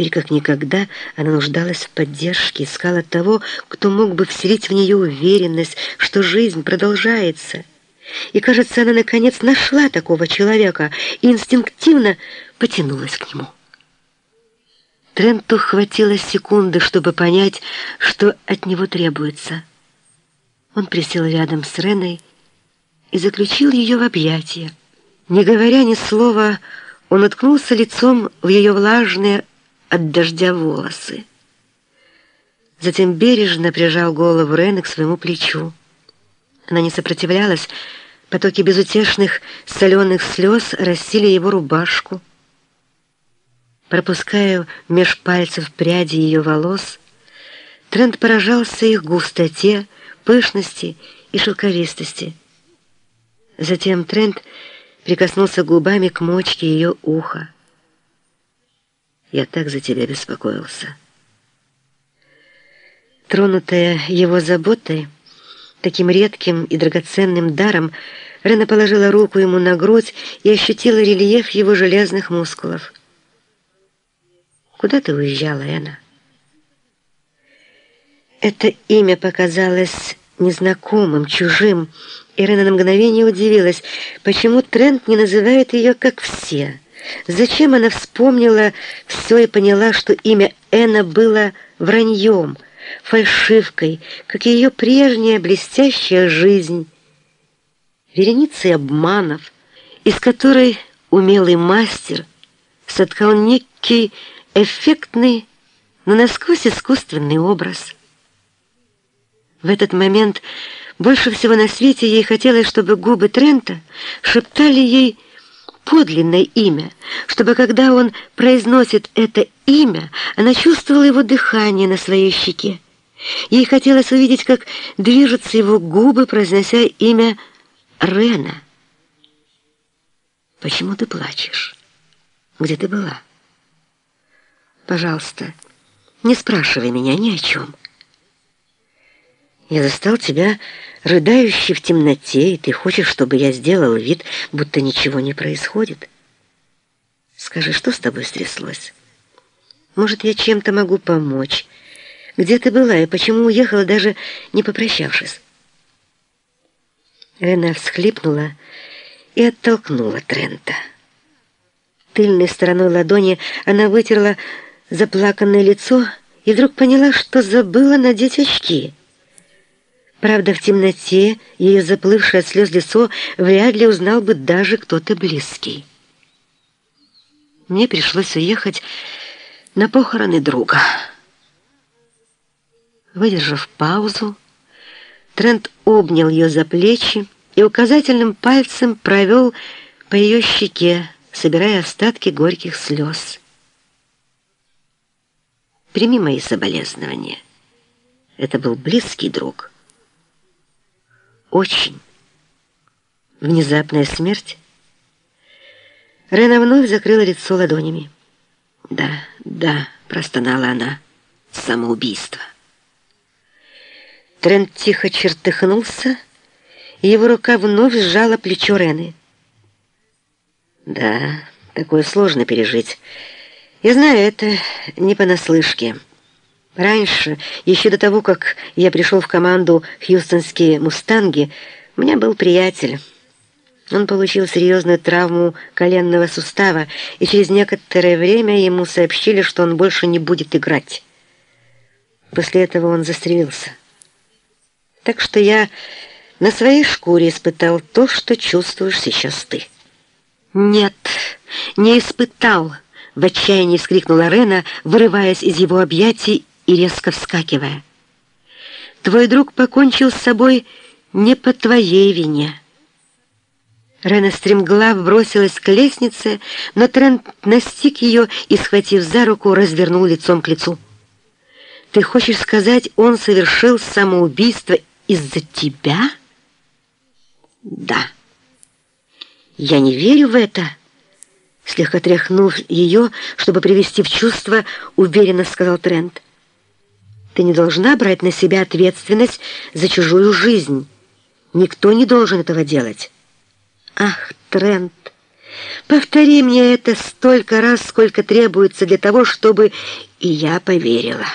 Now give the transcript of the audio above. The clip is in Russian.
Теперь, как никогда, она нуждалась в поддержке, искала того, кто мог бы вселить в нее уверенность, что жизнь продолжается. И, кажется, она наконец нашла такого человека и инстинктивно потянулась к нему. Тренту хватило секунды, чтобы понять, что от него требуется. Он присел рядом с Реной и заключил ее в объятия. Не говоря ни слова, он уткнулся лицом в ее влажные от дождя волосы. Затем бережно прижал голову Рены к своему плечу. Она не сопротивлялась, потоки безутешных соленых слез растили его рубашку. Пропуская меж пальцев пряди ее волос, Трент поражался их густоте, пышности и шелковистости. Затем Трент прикоснулся губами к мочке ее уха. «Я так за тебя беспокоился». Тронутая его заботой, таким редким и драгоценным даром, Рена положила руку ему на грудь и ощутила рельеф его железных мускулов. «Куда ты уезжала, Эна?» Это имя показалось незнакомым, чужим, Ирена на мгновение удивилась, почему Трент не называет ее, как все. Зачем она вспомнила все и поняла, что имя Эна было враньем, фальшивкой, как и ее прежняя блестящая жизнь, вереницей обманов, из которой умелый мастер соткал некий эффектный, но насквозь искусственный образ. В этот момент больше всего на свете ей хотелось, чтобы губы Трента шептали ей подлинное имя, чтобы, когда он произносит это имя, она чувствовала его дыхание на своей щеке. Ей хотелось увидеть, как движутся его губы, произнося имя Рена. «Почему ты плачешь? Где ты была?» «Пожалуйста, не спрашивай меня ни о чем». Я застал тебя рыдающей в темноте, и ты хочешь, чтобы я сделал вид, будто ничего не происходит. Скажи, что с тобой стряслось? Может, я чем-то могу помочь? Где ты была и почему уехала, даже не попрощавшись?» Рена всхлипнула и оттолкнула Трента. Тыльной стороной ладони она вытерла заплаканное лицо и вдруг поняла, что забыла надеть очки — Правда, в темноте ее заплывшее от слез лицо вряд ли узнал бы даже кто-то близкий. Мне пришлось уехать на похороны друга. Выдержав паузу, Трент обнял ее за плечи и указательным пальцем провел по ее щеке, собирая остатки горьких слез. «Прими мои соболезнования. Это был близкий друг». Очень. Внезапная смерть. Рена вновь закрыла лицо ладонями. «Да, да», — простонала она, — «самоубийство». Трент тихо чертыхнулся, и его рука вновь сжала плечо Рены. «Да, такое сложно пережить. Я знаю, это не понаслышке». Раньше, еще до того, как я пришел в команду «Хьюстонские мустанги», у меня был приятель. Он получил серьезную травму коленного сустава, и через некоторое время ему сообщили, что он больше не будет играть. После этого он застрелился. Так что я на своей шкуре испытал то, что чувствуешь сейчас ты. «Нет, не испытал!» — в отчаянии вскрикнула Рена, вырываясь из его объятий и резко вскакивая. «Твой друг покончил с собой не по твоей вине». Рена стремглав бросилась к лестнице, но Трент настиг ее и, схватив за руку, развернул лицом к лицу. «Ты хочешь сказать, он совершил самоубийство из-за тебя?» «Да». «Я не верю в это». Слегка тряхнув ее, чтобы привести в чувство, уверенно сказал Трент. Ты не должна брать на себя ответственность за чужую жизнь. Никто не должен этого делать. Ах, Трент, Повтори мне это столько раз, сколько требуется для того, чтобы и я поверила».